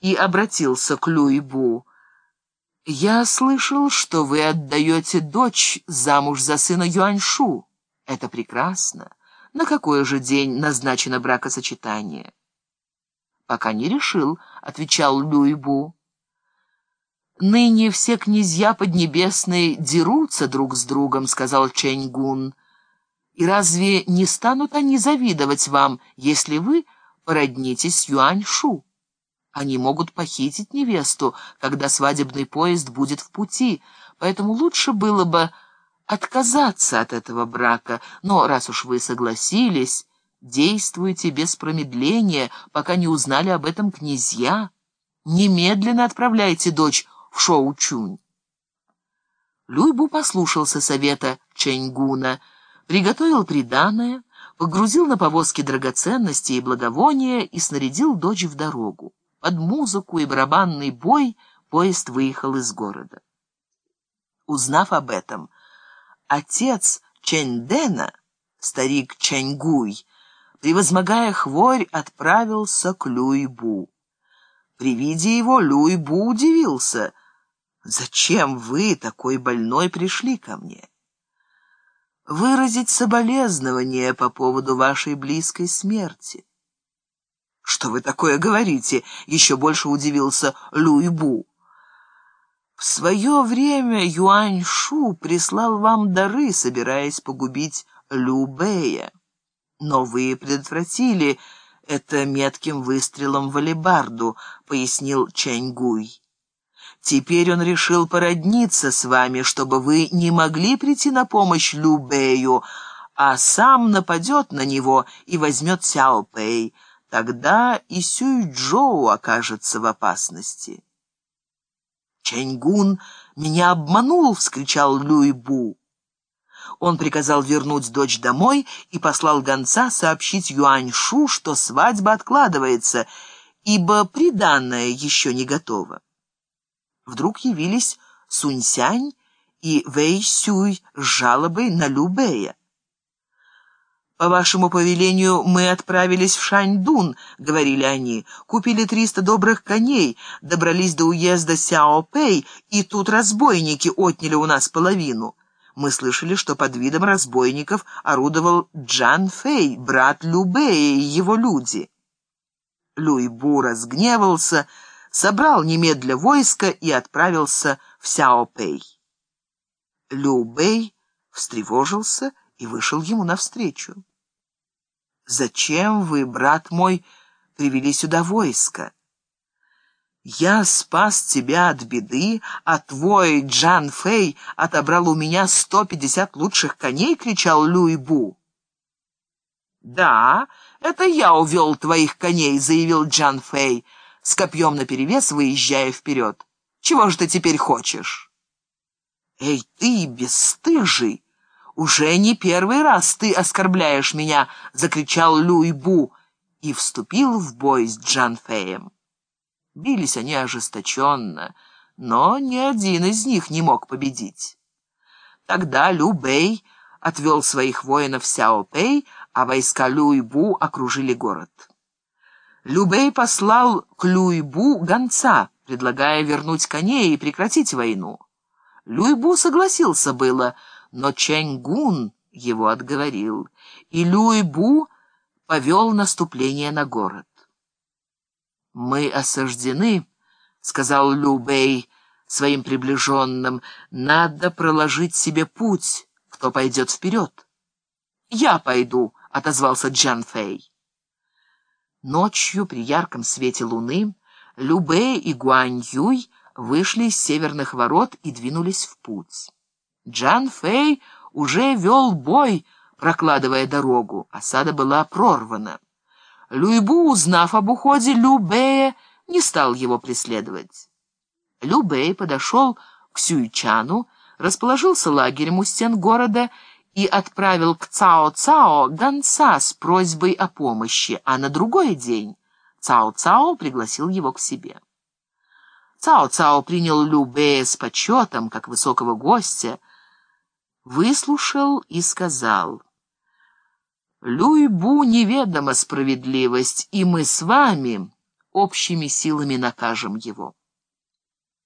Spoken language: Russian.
и обратился к Люйбу. «Я слышал, что вы отдаете дочь замуж за сына Юаньшу. Это прекрасно. На какой же день назначено бракосочетание?» «Пока не решил», — отвечал Люйбу. «Ныне все князья Поднебесные дерутся друг с другом», — сказал Чэньгун. «И разве не станут они завидовать вам, если вы породнитесь Юаньшу?» Они могут похитить невесту, когда свадебный поезд будет в пути, поэтому лучше было бы отказаться от этого брака. Но раз уж вы согласились, действуйте без промедления, пока не узнали об этом князья. Немедленно отправляйте дочь в Шоу-Чунь. Люйбу послушался совета Чэньгуна, приготовил приданое, погрузил на повозки драгоценности и благовония и снарядил дочь в дорогу. Под музыку и барабанный бой поезд выехал из города. Узнав об этом, отец Чэньдэна, старик Чэньгуй, превозмогая хворь, отправился к Люйбу. При виде его Люйбу удивился. «Зачем вы, такой больной, пришли ко мне?» «Выразить соболезнование по поводу вашей близкой смерти». «Что вы такое говорите?» — еще больше удивился Люйбу. «В свое время Юань Шу прислал вам дары, собираясь погубить Лю Бэя. Но вы предотвратили это метким выстрелом в алебарду», — пояснил Чэнь Гуй. «Теперь он решил породниться с вами, чтобы вы не могли прийти на помощь Лю Бэю, а сам нападет на него и возьмет Сяо Пэй». Тогда и Сюй-Джоу окажется в опасности. «Чэньгун меня обманул!» — вскричал Люй-Бу. Он приказал вернуть дочь домой и послал гонца сообщить Юань-Шу, что свадьба откладывается, ибо приданное еще не готово. Вдруг явились Сунь-Сянь и Вэй-Сюй с жалобой на Любея. «По вашему повелению мы отправились в Шаньдун», — говорили они, «купили триста добрых коней, добрались до уезда Сяо-Пэй, и тут разбойники отняли у нас половину. Мы слышали, что под видом разбойников орудовал Джан Фэй, брат Любэя и его люди». Люйбу разгневался, собрал немедля войско и отправился в Сяо-Пэй. Лю Бэй встревожился и вышел ему навстречу. «Зачем вы, брат мой, привели сюда войско?» «Я спас тебя от беды, а твой Джан Фэй отобрал у меня сто пятьдесят лучших коней!» — кричал Люй Бу. «Да, это я увел твоих коней», — заявил Джан Фэй, с копьем наперевес выезжая вперед. «Чего же ты теперь хочешь?» «Эй, ты, бесстыжий!» «Уже не первый раз ты оскорбляешь меня!» — закричал Люйбу и вступил в бой с Джанфеем. Бились они ожесточенно, но ни один из них не мог победить. Тогда Лю Бэй отвел своих воинов в Сяо-Пэй, а войска Люйбу окружили город. Любей послал к Люйбу гонца, предлагая вернуть коней и прекратить войну. Люйбу согласился было — но Чэньгун его отговорил, и Люйбу повел наступление на город. «Мы осаждены», — сказал Лю Бэй своим приближенным, — «надо проложить себе путь, кто пойдет вперед». «Я пойду», — отозвался Джан Фэй. Ночью при ярком свете луны Лю Бэй и Гуань Юй вышли из северных ворот и двинулись в путь. Джан Фэй уже вел бой, прокладывая дорогу. Осада была прорвана. Люйбу, узнав об уходе Любея, не стал его преследовать. Любей подошел к Сюйчану, расположился лагерем у стен города и отправил к Цао-Цао гонца с просьбой о помощи, а на другой день Цао-Цао пригласил его к себе. Цао-Цао принял Любея с почетом, как высокого гостя, выслушал и сказал, «Люйбу неведома справедливость, и мы с вами общими силами накажем его.